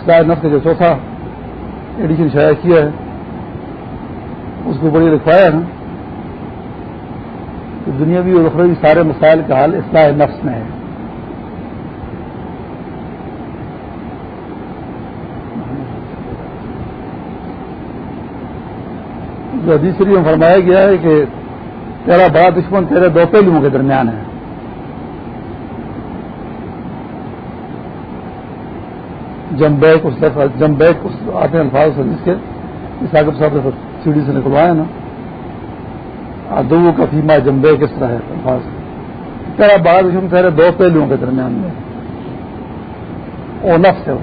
Style نفس جو چوتھا، ایڈیشن شائع کیا ہے۔ اس کو بڑی لکھوایا ہے نا۔ کہ دنیاوی اور اخروی سارے مسائل کا حل اصلاح نفس میں ہے۔ جو حدیثری میں فرمایا گیا ہے کہ تیرا بڑا دشمن تیرے دو پہلوؤں کے درمیان ہے۔ جمبیک اس جمبیک اس آتے ہیں الفاظ سے جس کے ساقب صاحب نے سیڑھی سے نکلوایا نا۔ دو کا فیما جمبے کس طرح ہے الفاظ۔ تیرا بڑا دشمن تیرے دو پہلوؤں کے درمیان میں او نفس ہے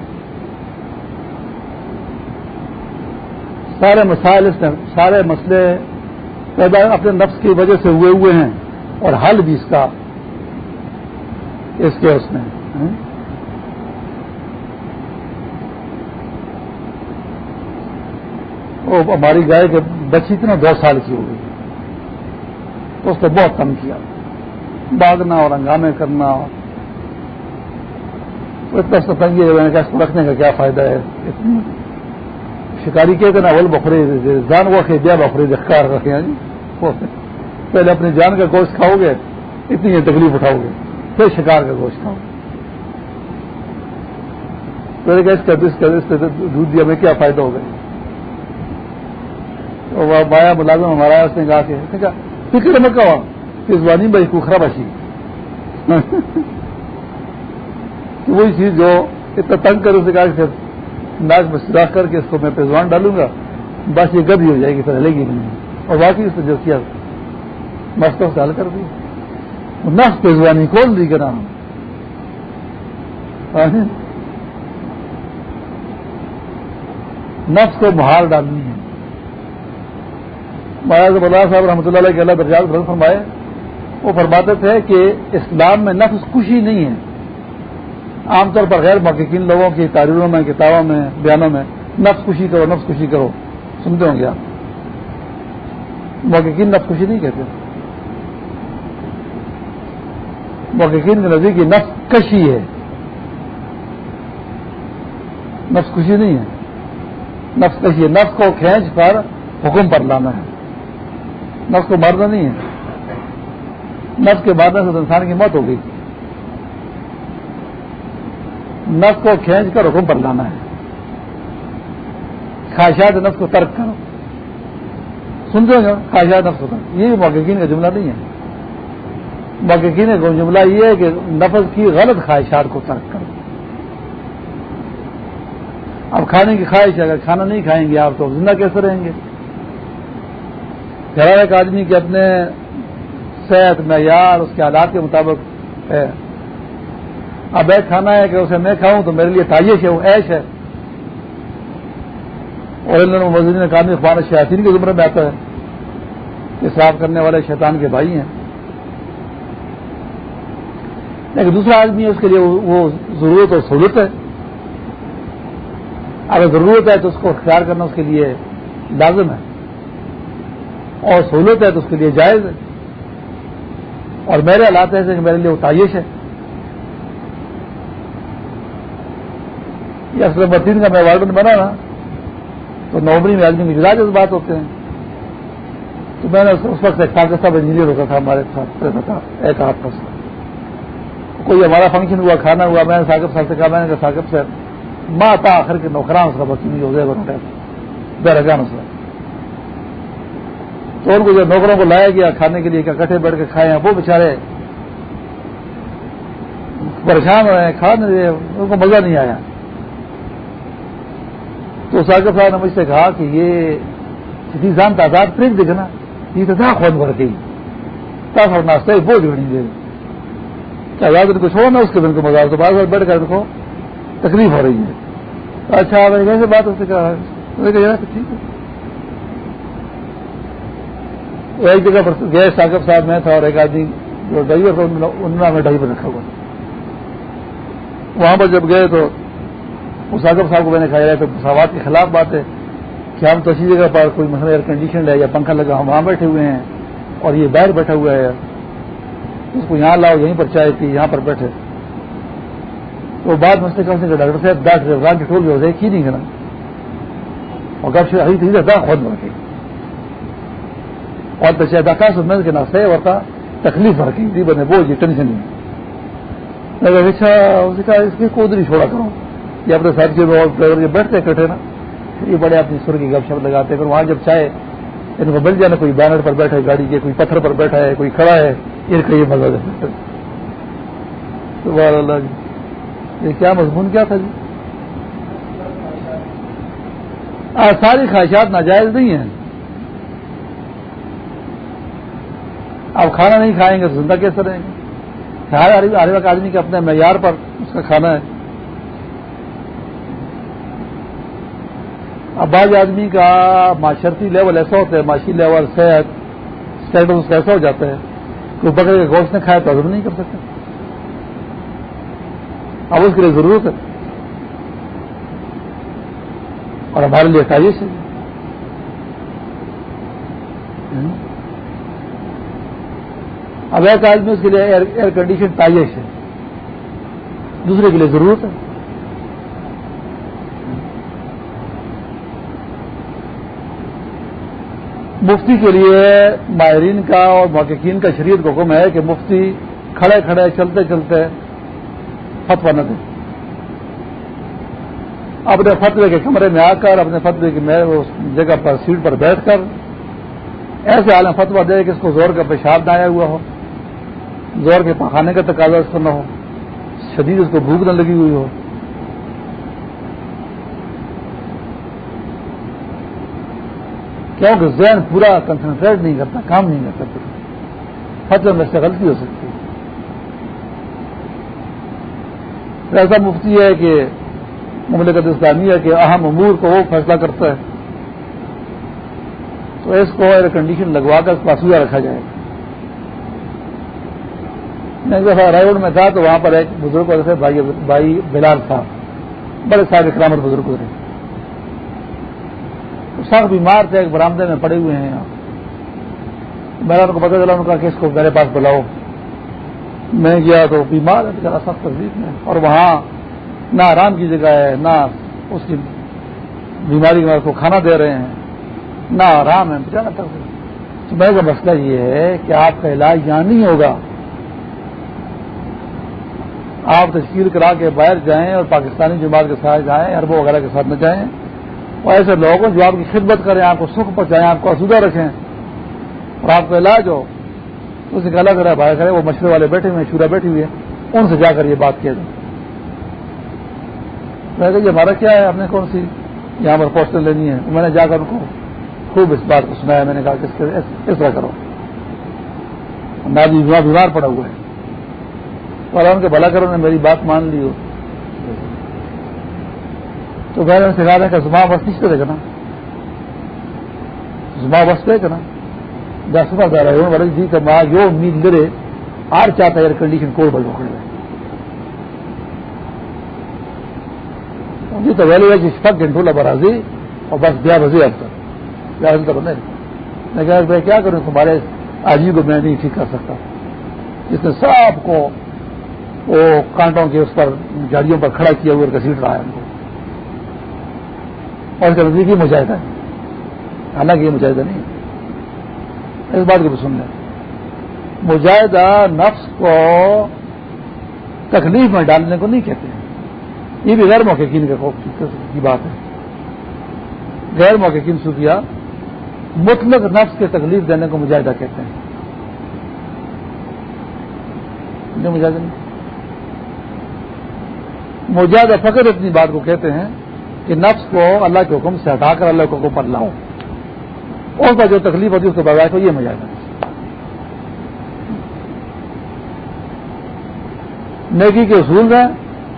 سارے مسائل اس نے سارے مسئلے پیدا اپنے نفس کی وجہ سے ہوئے ہوئے ہیں اور حل بھی اس کا اس کے اس میں وہ ہماری گائے کے بچی تھی نا، دو سال کی ہو گئی۔ تو اس نے بہت کم کیا۔ باغنا اور ہنگامے کرنا اتنا ستنگی ہے میں نے کہا اس کو رکھنے کا کیا فائدہ ہے؟ اتنی شکاری کہتے نا، اول بخری جان ہاں جی۔ وہ دیا بخری دکھار رکھے ہیں جی۔ پہلے اپنی جان کا گوشت کھاؤ گے، اتنی ہی تکلیف اٹھاؤ گے۔ پھر شکار کا گوشت کھاؤ۔ گے اس کا دودھ دیا، میں کیا فائدہ ہوگا ملازم ہمارا اس نے کہا کہ فکر میں کہا اس وانی بھائی کوکھرا بسی وہی چیز جو اتنا تنگ کر اسے کہا کہ ناک میں سراخ کر کے اس کو میں پیزوان ڈالوں گا بس یہ گدی ہو جائے گی، پھر ہلے گی نہیں۔ اور باقی اس نے جو کیا، مستوں سے حل کر دی۔ نفس پیزوانی کون دی کرا نفس کو بہار ڈالنی ہے۔ مہاراج اللہ صاحب رحمۃ اللہ علیہ کے اللہ درجات برن فرمائے، وہ فرماتے تھے کہ اسلام میں نفس خوشی نہیں ہے۔ عام طور پر غیر محققین لوگوں کی تعریفوں میں، کتابوں میں، بیانوں میں نفس خوشی کرو، نفس خوشی کرو۔ سنتے ہوں گے آپ۔ محققین نفس خوشی نہیں کہتے۔ محققین کے نزدیک نفس کشی ہے۔ نفس خوشی نہیں ہے۔ نفس کشی ہے۔ نفس کو کھینچ کر حکم پر لانا ہے۔ نفس کو مارنا نہیں ہے۔ نفس کے مارنے سے انسان کی موت ہو گئی۔ نفس کو کھینچ کر حکم پر لانا ہے۔ خواہشات نفس کو ترک کرو۔ سنتے گا خواہشات نفس کو ترک۔ یہ محققین کا جملہ نہیں ہے۔ محققین کا جملہ یہ ہے کہ نفس کی غلط خواہشات کو ترک کرو۔ اب کھانے کی خواہش ہے، اگر کھانا نہیں کھائیں گے آپ تو زندہ کیسے رہیں گے؟ گھر ایک آدمی کے اپنے صحت معیار، اس کے حالات کے مطابق ہے۔ اب ایک کھانا ہے کہ اسے میں کھاؤں تو میرے لیے تعیش ہے، وہ ایش ہے۔ اور ان نے کام اخبار شیاطین کے زمرے میں آتا ہے۔ کہ صاف کرنے والے شیطان کے بھائی ہیں۔ لیکن دوسرا آدمی ہے، اس کے لیے وہ ضرورت اور سہولت ہے۔ اگر ضرورت ہے تو اس کو اختیار کرنا اس کے لیے لازم ہے۔ اور سہولت ہے تو اس کے لیے جائز ہے۔ اور میرے حالات ایسے کہ میرے لیے وہ ہے۔ یہ اصل مدین کا میں وارڈن بنا نا تو نوبری میں آدمی مزاج اس بات ہوتے ہیں۔ تو میں نے اس وقت ایک کاغذ صاحب انجینئر ہوتا تھا ہمارے ساتھ ایک ہاتھ کا کوئی ہمارا فنکشن ہوا، کھانا ہوا، میں نے ثاقب صاحب سے کہا، میں نے کہا، ثاقب صاحب ماں تا آخر کے نوکران اس کا وکیل ہو گئے بے اس کا۔ تو ان کو جو نوکروں کو لایا گیا کھانے کے لیے کٹھے بیٹھ کے کھائے ہیں، وہ بےچارے پریشان ہو رہے ہیں، کھا نہیں رہے ان کو مزہ نہیں آیا۔ تو ساگر صاحب نے مجھ سے کہا کہ یہ کسی جان تعداد پریک دیکھنا، یہ تو تھا خود بھر گئی۔ تب اور ناشتہ بہت جڑیں گے کیا یاد ان کو چھوڑو نا اس کے دن کو مزہ تو بعض بیٹھ کر دیکھو، تکلیف ہو رہی ہے۔ اچھا میں کیسے بات اس سے کہا؟ ٹھیک ہے۔ ایک جگہ پر گئے ساقب صاحب میں تھا اور ایک آدمی جو ڈرائیور تھا انہوں نے ڈرائیور رکھا ہوا۔ وہاں پر جب گئے تو اس ساقب صاحب کو میں نے کہا تو مساوات کے خلاف بات ہے۔ کہ ہم تو اسی جگہ پر کوئی مسئلہ ایئر کنڈیشن ہے یا پنکھا لگا ہم وہاں بیٹھے ہوئے ہیں اور یہ باہر بیٹھا ہوا ہے۔ اس کو یہاں لاؤ، یہیں پر چائے پی یہاں پر بیٹھے۔ تو بعد میں سے کم سے ڈاکٹر صاحب ڈاکٹر افغان کی ٹول بھی ہو کی نہیں کرنا اور گپ سے تھی خود بڑھ گئی اور بچے داخلہ سننے کے ناسے ہوتا تکلیف بڑھ گئی تھی بنے وہ جی ٹینشن نہیں۔ اچھا اس کا اس کی کودری چھوڑا کروں یہ اپنے ساتھ جو ڈرائیور جو بیٹھتے کٹے نا، یہ بڑے اپنی سر کی گپ شپ لگاتے ہیں۔ وہاں جب چاہے، ان کو مل جائے کوئی بینر پر بیٹھا ہے، گاڑی کے کوئی پتھر پر بیٹھا ہے، کوئی کھڑا ہے یہ کہیں مزہ اللہ جی یہ کیا مضمون کیا تھا جی؟ ساری خواہشات ناجائز نہیں ہیں۔ آپ کھانا نہیں کھائیں گے تو زندہ کیسے رہیں گے؟ ہر وقت آدمی کے اپنے معیار پر اس کا کھانا ہے۔ اب بعض آدمی کا معاشرتی لیول ایسا ہوتا ہے، معاشی لیول، صحت اسٹیٹس ایسا ہو جاتا ہے کہ بکرے کے گوشت نے کھایا تو ہضم نہیں کر سکتے اب اس کے لیے ضرورت ہے۔ اور ہمارے لیے خواہش ہے اب ایک آدمی اس کے لیے ایئر کنڈیشن تائش ہے۔ دوسرے کے لیے ضرورت ہے۔ مفتی کے لیے ماہرین کا اور محققین کا شریعت کا حکم ہے کہ مفتی کھڑے کھڑے چلتے چلتے فتوا نہ دیں اپنے فتوے کے کمرے میں آ کر، اپنے فتوے کی جگہ پر سیٹ پر بیٹھ کر، ایسے عالم فتوا دے کہ اس کو زور کا پیشاب نہ آیا ہوا ہو۔ زور کے پخانے کا تقاضا اس کو نہ ہو۔ شدید اس کو بھوک نہ لگی ہوئی ہو۔ کیونکہ ذہن پورا کنسنٹریٹ نہیں کرتا، کام نہیں کرتا۔ فتح میں سے غلطی ہو سکتی ہے۔ ایسا مفتی ہے کہ مملکت اسلامی ہے کہ اہم امور کو وہ فیصلہ کرتا ہے۔ تو اس کو ایئر کنڈیشن لگوا کر پاسویا رکھا جائے۔ گا میں دفعہ رائے روڈ میں تھا تو وہاں پر ایک بزرگ تھے بھائی بلال صاحب بڑے صاحب اکرامت بزرگ تھے سخت بیمار تھے، ایک برامدے میں پڑے ہوئے ہیں۔ میں نے ان کو پتا چلا ان کا کہ اس کو میرے پاس بلاؤ۔ میں گیا تو بیمار ہے بےچارا سخت تکلیف میں۔ اور وہاں نہ آرام کی جگہ ہے، نہ اس کی بیماری میں کو کھانا دے رہے ہیں۔ نہ آرام ہے بےچارا تک میں کا مسئلہ یہ ہے کہ آپ کا علاج یہاں نہیں ہوگا۔ آپ تشکیل کرا کے باہر جائیں اور پاکستانی جماعت کے ساتھ جائیں اربوں وغیرہ کے ساتھ نہ جائیں۔ اور ایسے لوگوں جو آپ کی خدمت کریں، آپ کو سکھ پہنچائیں آپ کو آسودہ رکھیں۔ اور آپ کا علاج ہو، تو اسے گلا کرے بھائی کرے وہ مشورے والے بیٹھے ہوئے شورا بیٹھی ہوئی ہے، ان سے جا کر یہ بات کیا جائے میں کہ یہ ہمارا کیا ہے؟ ہم نے کون سی یہاں پر پوسٹر لینی ہے؟ میں نے جا کر ان کو خوب اس بات کو سنایا، میں نے کہا کہ اس طرح کرو۔ نادی بیمار پڑا ہوا ہے۔ اور کے بھلا کرو نے میری بات مان لی ہو۔ تو میں نے سکھا رہا کہ زما بس نہیں کرے گا نا زما بس پہ کرنا۔ دس بار جا رہا ہے جی کہ ماں جو امید لے آر چاہتا ہے کنڈیشن کوئی بل پکڑ رہے جی تو ویلو ہے جس تک گھنٹوں برازی، اور بس بیا بزی اب تک بیا تو بنے۔ میں کہا، میں کیا کروں، تمہارے آجی کو میں نہیں ٹھیک کر سکتا۔ جس نے سب کو وہ کانٹوں کے اس پر گاڑیوں پر کھڑا کیا ہوا گھسیٹ رہا ہے ان کو۔ اور اس کا نزدیکی مجاہدہ ہے۔ حالانکہ یہ مجاہدہ نہیں ہے۔ اس بات کو بھی سن لیں۔ مجاہدہ نفس کو تکلیف میں ڈالنے کو نہیں کہتے ہیں۔ یہ بھی غیر موقعین کی بات ہے۔ غیر موقعین صوفیہ مطلق نفس کے تکلیف دینے کو مجاہدہ کہتے ہیں۔ مجاہدہ نہیں۔ مجاہدہ فقر اپنی بات کو کہتے ہیں کہ نفس کو اللہ کے حکم سے ہٹا کر اللہ کے حکم پر لاؤں اور کا جو تکلیف ہوتی ہے اس کے بغیر تو یہ مزہ نیکی کے اصول میں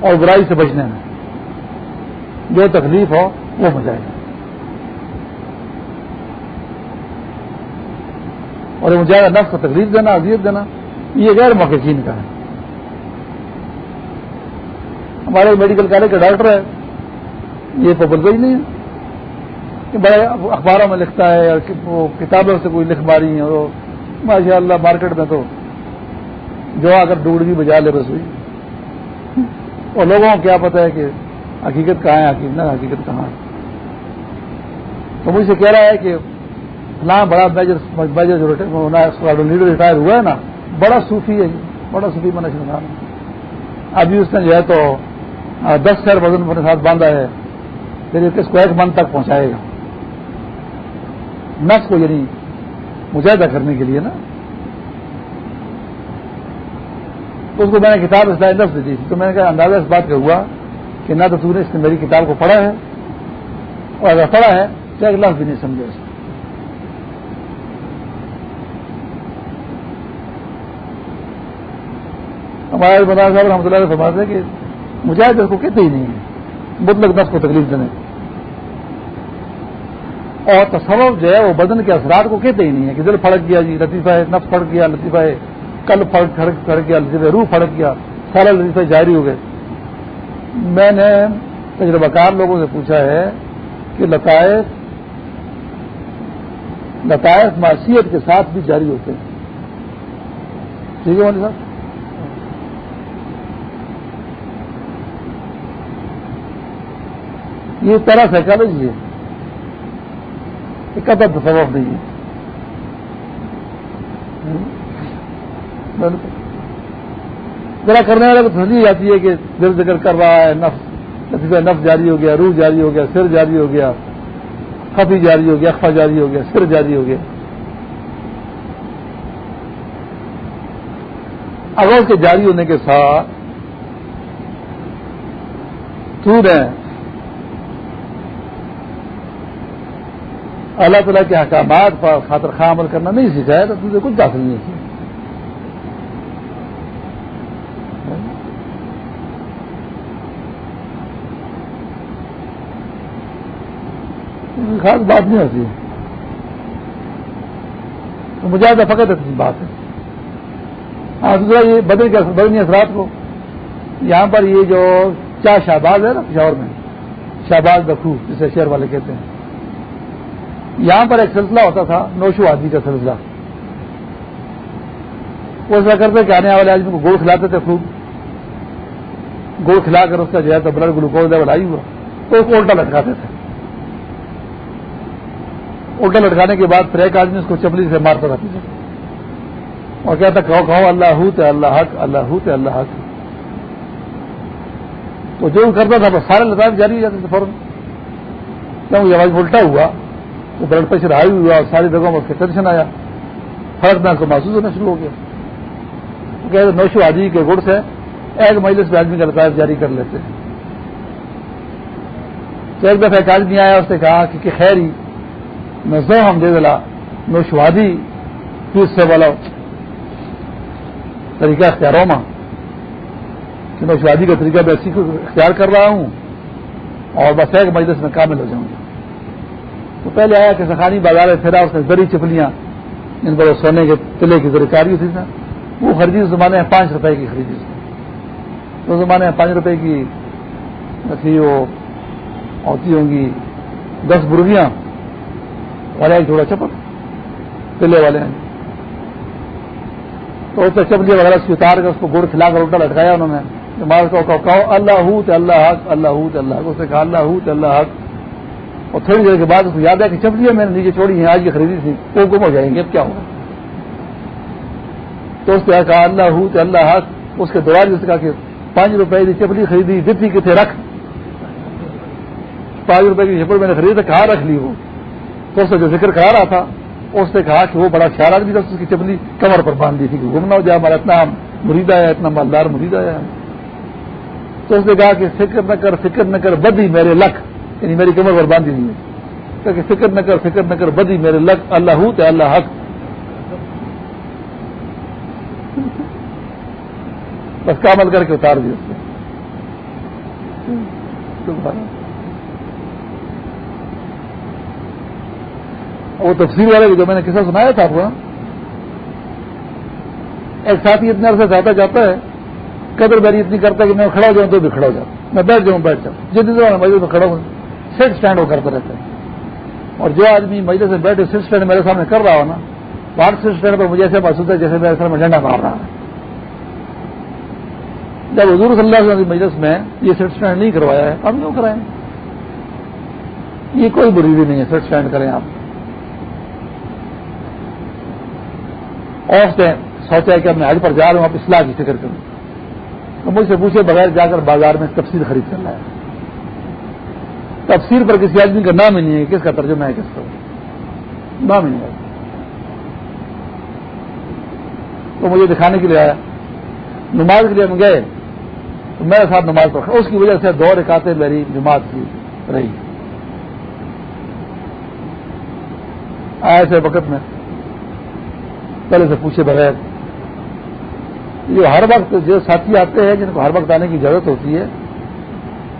اور برائی سے بچنے میں جو تکلیف ہو وہ مزہ اور مجھے نفس کو تکلیف دینا، اذیت دینا، یہ غیر موقع کا ہے۔ ہمارے میڈیکل کالج کا ڈاکٹر ہے۔ یہ تو بلد ہی نہیں ہے۔ کہ بڑے اخباروں میں لکھتا ہے اور وہ کتابوں سے کوئی لکھ ماری ہے اور ماشاء اللہ مارکیٹ میں تو جو اگر ڈوڑ بھی بجا لے بس ہوئی اور لوگوں کو کیا پتا ہے کہ حقیقت کہاں ہے، حقیقت حقیقت کہاں ہے۔ تو مجھ سے کہہ رہا ہے کہ فلاں بڑا میجر میجر جو لیڈر ریٹائر ہوا ہے نا۔ بڑا صوفی ہے بڑا صوفی منش ابھی اس نے جو ہے تو دس شہر وزن اپنے ساتھ باندھا ہے، پھر کس کو ایک من تک پہنچائے گا۔ نس کو یعنی مجاہدہ کرنے کے لیے نا۔ تو اس کو میں نے کتاب اسلائی نفس دی۔ تھی تو میں نے کہا، اندازہ اس بات کا ہوا کہ نہ تو تم نے اس نے میری کتاب کو پڑھا ہے، اور اگر پڑھا ہے تو ایک لفظ بھی نہیں سمجھے اس ہمارے بتا صاحب رحمۃ اللہ فرماتے کہ مجاہد اس کو کہتے ہی نہیں ہے مطلق نفس کو تکلیف دینے۔ اور تصور جو ہے وہ بدن کے اثرات کو کہتے ہی نہیں ہے کہ دل پھڑک گیا جی لطیفہ ہے، نفس پھڑک گیا، لطیفہ ہے۔ کل پھڑک گیا، لطیفہ روح پھڑک گیا۔ سارا لطیفہ جاری ہو گئے میں نے تجربہ کار لوگوں سے پوچھا ہے کہ لطائف لطائف معاشیت کے ساتھ بھی جاری ہوتے ہیں۔ ٹھیک ہے مولی صاحب؟ یہ طرح سائیکالوجی ہے۔ قدر تصوف نہیں ہے ذرا کرنے والے کو تسلی جاتی ہے کہ دل ذکر کر رہا ہے، نفس نفس جاری ہو گیا، روح جاری ہو گیا، سر جاری ہو گیا، خفی جاری ہو گیا، اخفا جاری ہو گیا، سر جاری ہو گیا۔ اگر اس کے جاری ہونے کے ساتھ تو نے اللہ تعالیٰ کے احکامات پر خاطر خواہ عمل کرنا نہیں سکھایا تو تجھے کچھ داخل نہیں کیا خاص بات نہیں ہوتی۔ تو مجھے فقط اتنی بات ہے۔ ہاں دوسرا یہ بدل کے بدنی اثرات کو۔ یہاں پر یہ جو چار شہباز ہے نا، پشاور میں، شہباز بخو جسے شہر والے کہتے ہیں۔ یہاں پر ایک سلسلہ ہوتا تھا، نوشو آدمی کا سلسلہ۔ وہ ایسا کرتے کہ آنے والے آدمی کو گوڑ کھلاتے تھے خوب۔ گوڑ کھلا کر اس کا جو ہے تو بلڈ گلوکوز لیول آئی ہوا۔ تو اس کو الٹا لٹکاتے تھے۔ الٹا لٹکانے کے بعد پھر ایک آدمی اس کو چپلی سے مارتا تھا پیچھے۔ اور کہتا کہو کہو اللہ حت اللہ حق، اللہ حت اللہ حق۔ تو جو کرتا تھا وہ سارے لطاف جاری ہو جاتے تھے فوراً۔ کیوں یہ آواز الٹا ہوا۔ تو بلڈ پریشر ہائی ہوا اور ساری جگہوں میں اس ٹینشن آیا۔ فرق میں کو محسوس ہونا شروع ہو گیا۔ کہ نوشو آدمی کے گڑ سے ایک مجلس میں آدمی کا لطائف جاری کر لیتے ہیں۔ تو ایک دفعہ ایک آدمی آیا، اس نے کہا کہ خیر ہی، میں زو ہم دے دلا نوشوادی پھر سے والا طریقہ اختیاروں میں کہ نوشوادی کا طریقہ میں اختیار کر رہا ہوں اور بس ایک مجلس میں کامل ہو جاؤں گا۔ تو پہلے آیا کہ سخانی بازار میں پھیرا اس نے زری چپلیاں۔ ان پر سونے کے قلعے کی ذریعے تھی نا وہ خریدی اس زمانے میں پانچ روپے کی خریدی اس زمانے میں پانچ روپے کی تھی وہ ہوتی ہوں گی دس برگیاں والے ایک تھوڑا چپل۔ قلعے والے ہیں۔ تو اس چپلی وغیرہ سے اتار کر اس کو گڑ کھلا کر الٹا لٹکایا انہوں نے۔ کو اللہ حق اللہ حق، اللہ اللہ اس نے کہا، اللہ اللہ حق۔ اور تھوڑی دیر کے بعد اس کو یاد ہے کہ چپلیاں جی میں نے نیچے چھوڑی ہیں، آج کی خریدی تھی، وہ گم ہو جائیں گے، اب کیا ہوگا؟ تو اس نے کہا، اللہ ہو تو اللہ حق۔ اس کے دوران جس کا کہ پانچ روپئے کی چپلی خریدی جتنی کتنے رکھ۔ پانچ روپئے کی چپل میں نے خریدی، کہاں رکھ لی وہ؟ تو اس نے جو ذکر کرا رہا تھا، اس نے کہا کہ وہ بڑا خیال آدمی تھا، اس کی چپلی کمر پر باندھ دی تھی کہ گمنا ہو جائے، ہمارا اتنا مرید آیا، اتنا مالدار مرید آیا۔ تو اس نے کہا کہ فکر نہ کر، فکر نہ کر، بدی میرے لکھ یعنی میری کمر پر باندھی نہیں ہے۔ کہ فکر نہ کر، فکر نہ کر، بدی میرے لگ اللہ ہوں تو اللہ حق۔ بس کامل کر کے اتار دی اس وہ تفصیل والے جو میں نے کسا سنایا تھا آپ کو ایک ساتھی اتنے عرصے سے آتا جاتا ہے، قدر باری اتنی کرتا ہے کہ میں کھڑا ہو جاؤں تو بھی کھڑا ہو جاؤں۔ میں بیٹھ جاؤں بیٹھ جاؤں۔ جتنی دیر میں میں کھڑا ہوں۔ سٹ اسٹینڈ وہ کرتے رہتے ہیں۔ اور جو آدمی مجھے سے بیٹھے سٹ اسٹینڈ میرے سامنے کر رہا ہو نا وہاں سٹ اسٹینڈ پر مجھے ایسے محسوس ہے، جیسے میرے سر میں جھنڈا مار رہا ہے۔ جب حضور صلی اللہ علیہ وسلم مجلس میں یہ سیٹ اسٹینڈ نہیں کروایا ہے، ہم کیوں کرائیں؟ یہ کوئی بری نہیں ہے سیٹ اسٹینڈ کریں آپ۔ اور اس سوچا ہے کہ میں حج پر جا رہا ہوں، آپ اصلاح کی فکر کروں تو مجھ سے پوچھے بغیر جا کر بازار میں تفصیل خرید کرنا ہے تفصیل پر کسی آدمی کا نام ہی نہیں ہے، کس کا ترجمہ ہے، کس کا؟ نام ہی نہیں ہے۔ تو مجھے دکھانے کے لیے آیا۔ نماز کے لیے ہم گئے۔ تو میرے ساتھ نماز پڑھا اس کی وجہ سے دو رکاتے میری جماعت کی رہی۔ ایسے وقت میں۔ پہلے سے پوچھے بغیر۔ یہ ہر وقت جو ساتھی آتے ہیں، جن کو ہر وقت آنے کی ضرورت ہوتی ہے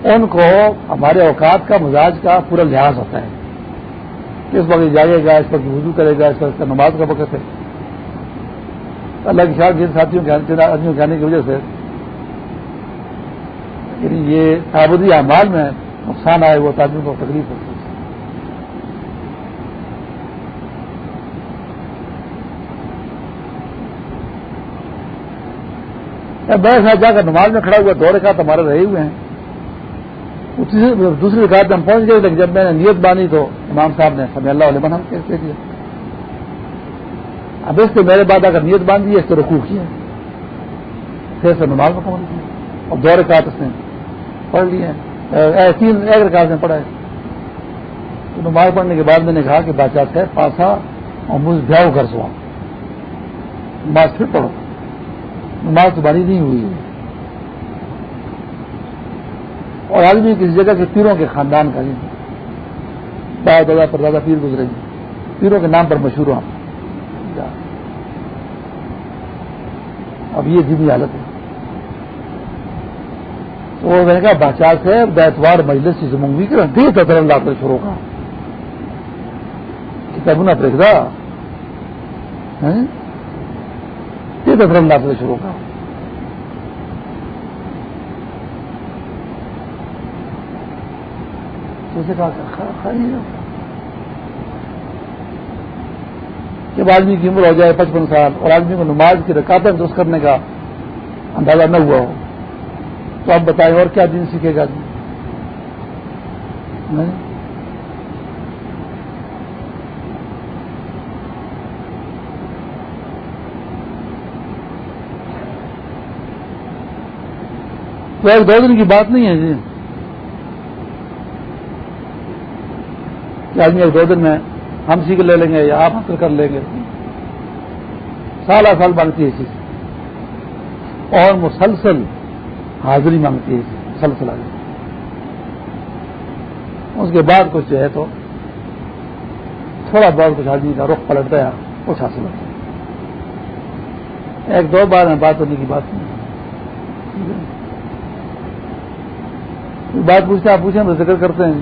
ان کو ہمارے اوقات کا مزاج کا پورا لحاظ ہوتا ہے۔ کس وقت جائے گا، اس وقت وضو کرے گا، اس وقت نماز کا وقت ہے۔ اللہ کی شاید جن ساتھیوں کے آدمیوں کے آنے کی وجہ سے یعنی یہ تعبدی اعمال میں نقصان آئے، وہ تعداد کو تکلیف ہوتی ہے۔ میرے ساتھ جا کر نماز میں کھڑا ہوا، دو رکعت ہمارے رہے ہوئے ہیں۔ دوسری رکعت میں ہم پہنچ گئے، لیکن جب میں نے نیت باندھی تو امام صاحب نے سمی اللہ علیہ ہم کہتے دیا اب اس کے میرے بعد اگر نیت باندھی، اس کو رکوع کیا پھر سے نماز میں پہنچ گیا اور دو رکعت اس نے پڑھ لیے تین، ایک رکعت میں پڑھا ہے۔ تو نماز پڑھنے کے بعد میں نے کہا کہ بادشاہ ہے پاسا اور مجھ بھیاؤ گھر سوا نماز پھر پڑھو۔ نماز تمہاری نہیں ہوئی ہے۔ اور آدمی کسی جگہ کے پیروں کے خاندان کا نہیں۔ باپ دادا پر دادا پیر گزرے گی۔ پیروں کے نام پر مشہور ہوں اب یہ جنی حالت ہے۔ تو میں نے کہا بادشاہ سے بیتوار مجلس کی زمنگی کر دے تھا اللہ کر شروع کا۔ کتاب نہ پریکدا ہاں؟ یہ تو اللہ سے شروع کا۔ جب آدمی کی عمر ہو جائے پچپن سال اور آدمی کو نماز کی رکاتیں درست کرنے کا اندازہ نہ ہوا ہو، تو آپ بتائیں اور کیا دن سیکھے گا آدمی؟ تو ایک دو دن کی بات نہیں ہے جی کہ آدمی ایک دو دن میں ہم سیکھ لے لیں گے یا آپ حاصل کر لیں گے۔ سال آ سال مانگتی ہے چیز اور مسلسل حاضری مانگتی ہے مسلسل حاضری اس کے بعد کچھ جو ہے تو تھوڑا بہت کچھ آدمی کا رخ پلٹ گیا کچھ حاصل ہوتا ہے۔ ایک دو بار میں بات ہونے کی بات نہیں بات پوچھتے آپ پوچھیں تو ذکر کرتے ہیں۔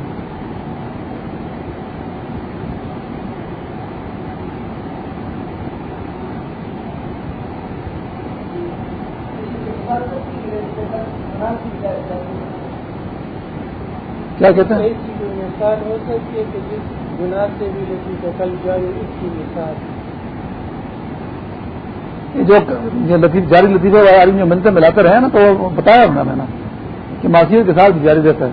کیا کہتے ہیں؟ جو لطیف جاری لطیفہ آدمی ملتے ملاتے رہے نا تو بتایا ہوں میں نے کہ معاشیت کے ساتھ جاری رہتا ہے۔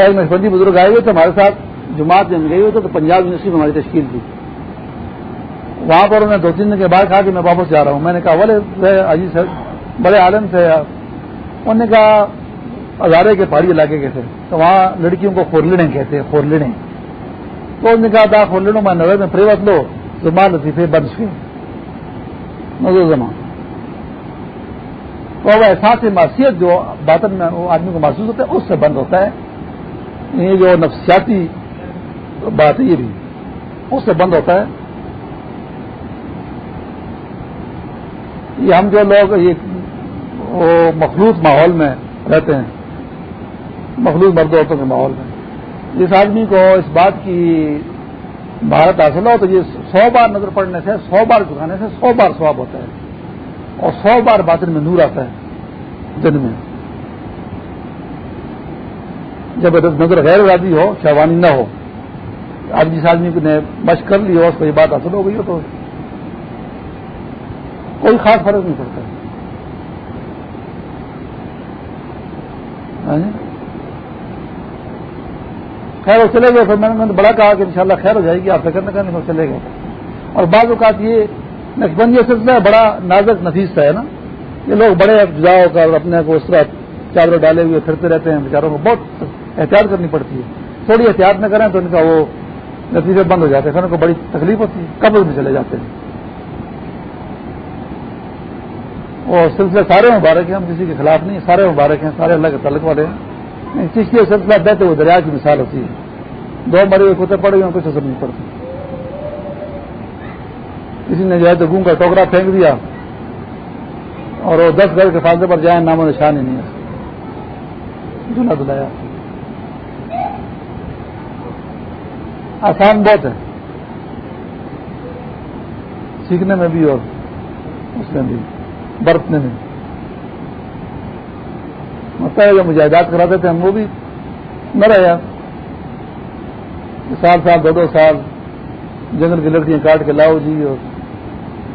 ایک نشبندی بزرگ آئے ہوئے تھے ہمارے ساتھ جماعت جب گئی ہوئی تو پنجاب یونیورسٹی میں ہماری تشکیل تھی۔ وہاں پر انہوں نے دو تین دن کے بعد کہا کہ میں واپس جا رہا ہوں۔ میں نے کہا بولے عجیب سے بڑے عالم سے انہوں نے کہا ہزارے کے پہاڑی علاقے کے تھے، تو وہاں لڑکیوں کو خورلڑیں کہتے ہیں، خورلڑیں۔ تو انہوں نے کہا، دا خورلڑوں میں نظر میں پریوت لو زمان لطیفے بند کے نظر زمان۔ تو وہ احساس معصیت جو باطن میں وہ آدمی کو محسوس ہوتا ہے، اس سے بند ہوتا ہے۔ یہ جو نفسیاتی بات ہے، یہ بھی اس سے بند ہوتا ہے۔ یہ ہم جو لوگ، یہ وہ مخلوط ماحول میں رہتے ہیں۔ مخلوط مرد عورتوں کے ماحول میں۔ جس آدمی کو اس بات کی بھارت حاصل ہو تو یہ سو بار نظر پڑنے سے، سو بار جھکانے سے سو بار سواب ہوتا ہے۔ اور سو بار باطن میں نور آتا ہے۔ دن میں۔ جب نظر غیر ارادی ہو شہوانی نہ ہو آج جس آدمی نے مشق کر لی ہو، اس کو یہ بات حاصل ہو گئی ہو تو کوئی خاص فرق نہیں پڑتا ہاں جی؟ ہاں جی؟ خیر، وہ چلے گئے، پھر میں نے بڑا کہا کہ انشاءاللہ خیر ہو جائے گی، آپ فکر نہ کرنے کو چلے گئے۔ اور بعض اوقات یہ نقبندی سلسلہ بڑا نازک نفیس ہے نا؟ یہ لوگ بڑے جدا ہو کر اپنے کو اس طرح چادر ڈالے ہوئے پھرتے رہتے ہیں، بیچاروں کو بہت احتیاط کرنی پڑتی ہے۔ تھوڑی احتیاط نہ کریں تو ان کا وہ نتیجے بند ہو جاتے ہیں ان کو بڑی تکلیف ہوتی ہے قبل میں چلے جاتے ہیں۔ اور سلسلے سارے مبارک ہیں، ہم کسی کے خلاف نہیں، سارے مبارک ہیں، سارے اللہ کے تعلق والے ہیں۔ کس لیے سلسلہ بہتے ہوئے دریا کی مثال ہوتی ہے۔ دو مرے ہوئے کتے پڑے ہوئے کچھ اثر نہیں پڑتی کسی نے جو ہے تو گوں کا ٹوکرا پھینک دیا اور وہ دس گھر کے فاصلے پر جائیں، نام و نشان ہی نہیں ہے۔ دلہا دلایا۔ آسان بہت ہے۔ سیکھنے میں بھی اور اس میں بھی۔ برتنے میں۔ مطلب ہے جو مجاہدات کراتے تھے، ہم وہ بھی نہ رہا سال سال، دو دو سال جنگل کی لڑکیاں کاٹ کے لاؤ جی اور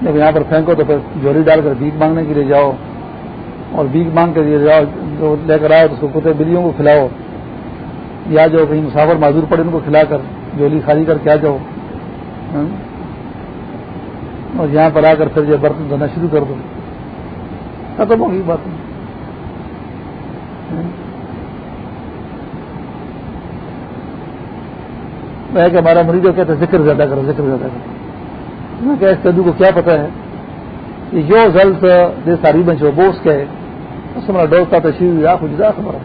جب یہاں پر پھینکو تو پھر جوری ڈال کر بیک مانگنے کے لیے جاؤ۔ اور بیک مانگ کے لیے جاؤ، جو لے کر آؤ تو اس کو کتے بلیوں کو کھلاؤ۔ یا جو کہیں مسافر معذور پڑے ان کو کھلا کر، جولی خالی کر کے آ جاؤ اور یہاں پر آ کر پھر جو برتن دھونا شروع کر دو۔ ہاں، ختم ہوگی بات میں کہ ہمارا مریض کہتے ذکر زیادہ کرو، ذکر زیادہ کرو۔ میں کہ اس کدو کو کیا پتا ہے کہ جو زلط دے ساری بنچو بوس کے اس ہمارا میں ڈوکتا تشریح آپ جدا ہمارا۔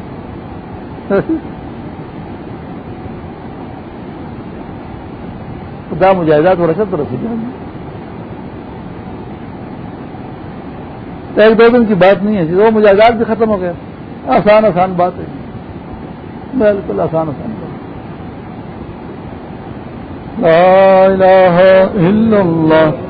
خدا مجاہدات تھوڑا سا طرف سے ایک دو دن کی بات نہیں ہے جی وہ مجاہدات بھی ختم ہو گئے۔ آسان آسان بات ہے۔ بالکل آسان آسان بات۔ لا الہ الا اللہ۔